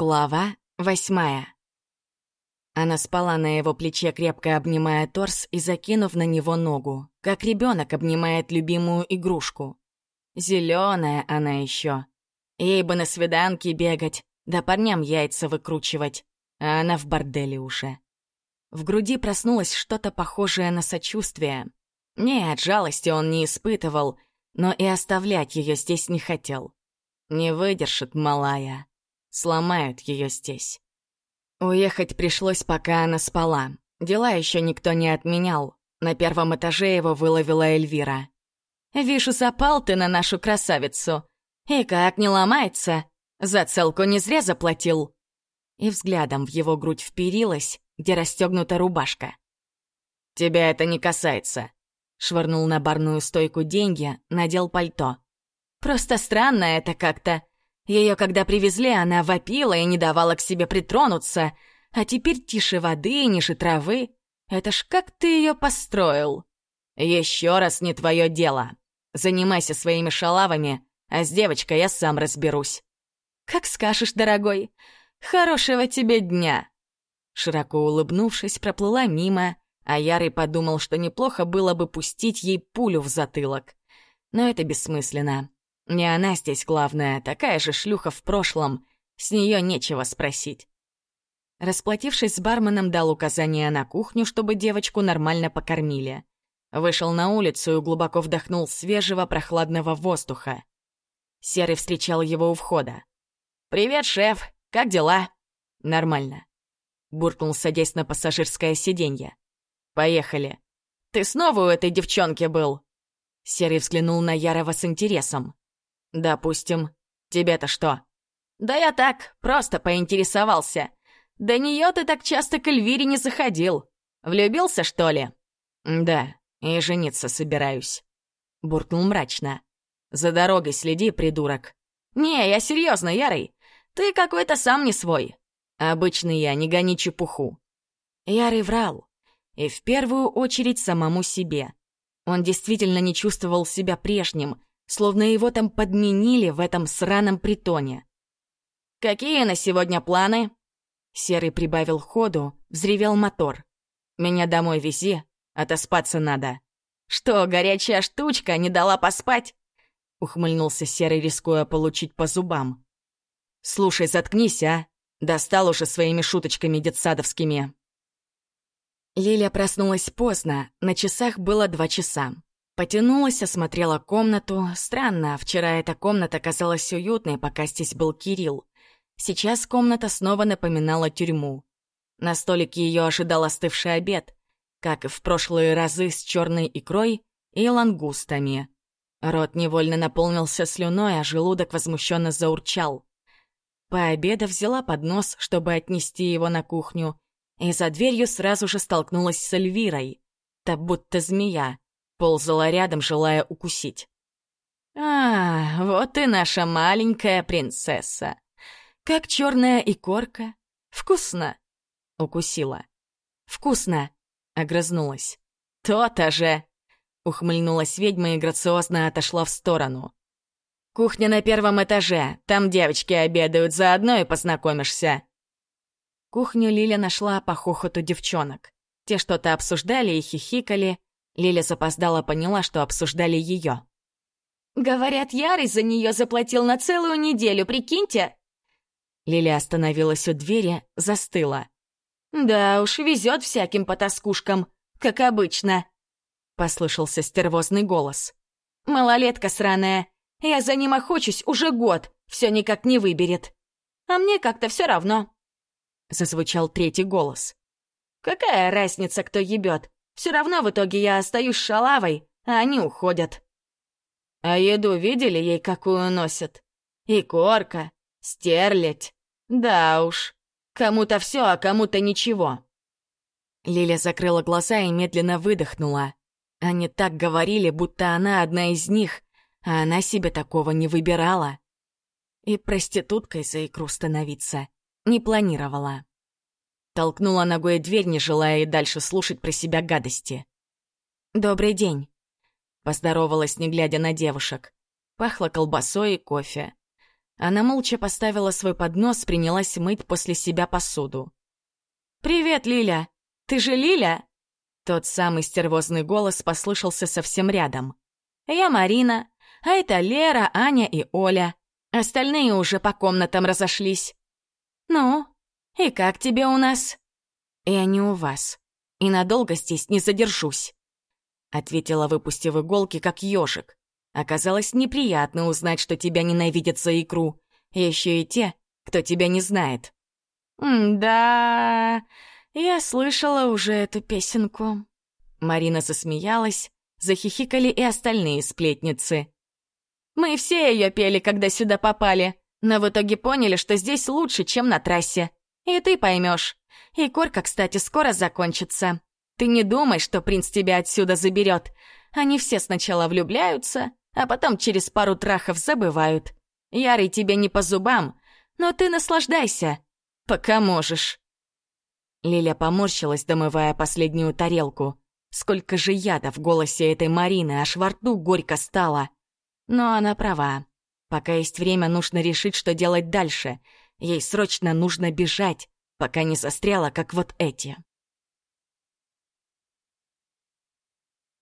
Глава восьмая. Она спала на его плече, крепко обнимая торс и закинув на него ногу, как ребенок обнимает любимую игрушку. Зеленая она еще. Ей бы на свиданки бегать, да парням яйца выкручивать, а она в борделе уже. В груди проснулось что-то похожее на сочувствие. Нет, жалости он не испытывал, но и оставлять ее здесь не хотел. Не выдержит малая сломают ее здесь. Уехать пришлось, пока она спала. Дела еще никто не отменял. На первом этаже его выловила Эльвира. «Вижу, запал ты на нашу красавицу. И как не ломается? За целку не зря заплатил». И взглядом в его грудь вперилась, где расстегнута рубашка. «Тебя это не касается», — швырнул на барную стойку деньги, надел пальто. «Просто странно это как-то. Ее, когда привезли, она вопила и не давала к себе притронуться, а теперь тише воды, ниже травы. Это ж как ты ее построил? Еще раз не твое дело. Занимайся своими шалавами, а с девочкой я сам разберусь. Как скажешь, дорогой. Хорошего тебе дня. Широко улыбнувшись, проплыла мимо, а Ярый подумал, что неплохо было бы пустить ей пулю в затылок. Но это бессмысленно. Не она здесь главная, такая же шлюха в прошлом. С нее нечего спросить. Расплатившись с барменом, дал указание на кухню, чтобы девочку нормально покормили. Вышел на улицу и глубоко вдохнул свежего прохладного воздуха. Серый встречал его у входа. «Привет, шеф! Как дела?» «Нормально», — буркнул, садясь на пассажирское сиденье. «Поехали». «Ты снова у этой девчонки был?» Серый взглянул на Ярова с интересом. «Допустим. Тебе-то что?» «Да я так, просто поинтересовался. До нее ты так часто к Эльвире не заходил. Влюбился, что ли?» «Да, и жениться собираюсь», — буркнул мрачно. «За дорогой следи, придурок». «Не, я серьезно, Ярый. Ты какой-то сам не свой. Обычный я, не гони чепуху». Ярый врал. И в первую очередь самому себе. Он действительно не чувствовал себя прежним — словно его там подменили в этом сраном притоне. «Какие на сегодня планы?» Серый прибавил ходу, взревел мотор. «Меня домой вези, отоспаться надо». «Что, горячая штучка не дала поспать?» Ухмыльнулся Серый, рискуя получить по зубам. «Слушай, заткнись, а! Достал уже своими шуточками детсадовскими». Лиля проснулась поздно, на часах было два часа. Потянулась, осмотрела комнату. Странно, вчера эта комната казалась уютной, пока здесь был Кирилл. Сейчас комната снова напоминала тюрьму. На столике ее ожидал остывший обед, как и в прошлые разы с черной икрой и лангустами. Рот невольно наполнился слюной, а желудок возмущенно заурчал. Пообедав, взяла поднос, чтобы отнести его на кухню, и за дверью сразу же столкнулась с Эльвирой. Та будто змея ползала рядом, желая укусить. «А, вот и наша маленькая принцесса. Как черная икорка. Вкусно!» — укусила. «Вкусно!» — огрызнулась. «То-то же!» — ухмыльнулась ведьма и грациозно отошла в сторону. «Кухня на первом этаже. Там девочки обедают, заодно и познакомишься». Кухню Лиля нашла по хохоту девчонок. Те что-то обсуждали и хихикали, Лиля запоздала поняла, что обсуждали ее. «Говорят, Ярый за нее заплатил на целую неделю, прикиньте!» Лиля остановилась у двери, застыла. «Да уж, везет всяким потаскушкам, как обычно», — послышался стервозный голос. «Малолетка сраная, я за ним охочусь уже год, все никак не выберет. А мне как-то все равно», — зазвучал третий голос. «Какая разница, кто ебет? Все равно в итоге я остаюсь шалавой, а они уходят. А еду видели ей какую носят? И корка, стерлядь. Да уж, кому-то все, а кому-то ничего. Лиля закрыла глаза и медленно выдохнула. Они так говорили, будто она одна из них, а она себе такого не выбирала. И проституткой за икру становиться не планировала. Толкнула ногой дверь, не желая и дальше слушать про себя гадости. «Добрый день», — поздоровалась, не глядя на девушек. Пахло колбасой и кофе. Она молча поставила свой поднос, принялась мыть после себя посуду. «Привет, Лиля! Ты же Лиля?» Тот самый стервозный голос послышался совсем рядом. «Я Марина, а это Лера, Аня и Оля. Остальные уже по комнатам разошлись. Ну, и как тебе у нас?» «Я не у вас, и надолго здесь не задержусь», — ответила, выпустив иголки, как ежик. Оказалось неприятно узнать, что тебя ненавидят за икру. Еще и те, кто тебя не знает. «Да, я слышала уже эту песенку». Марина засмеялась, захихикали и остальные сплетницы. «Мы все ее пели, когда сюда попали, но в итоге поняли, что здесь лучше, чем на трассе. И ты поймешь. И корка, кстати, скоро закончится. Ты не думай, что принц тебя отсюда заберет. Они все сначала влюбляются, а потом через пару трахов забывают. Ярый тебе не по зубам, но ты наслаждайся, пока можешь». Лиля поморщилась, домывая последнюю тарелку. Сколько же яда в голосе этой Марины, аж во рту горько стало. Но она права. Пока есть время, нужно решить, что делать дальше. Ей срочно нужно бежать, пока не застряла, как вот эти.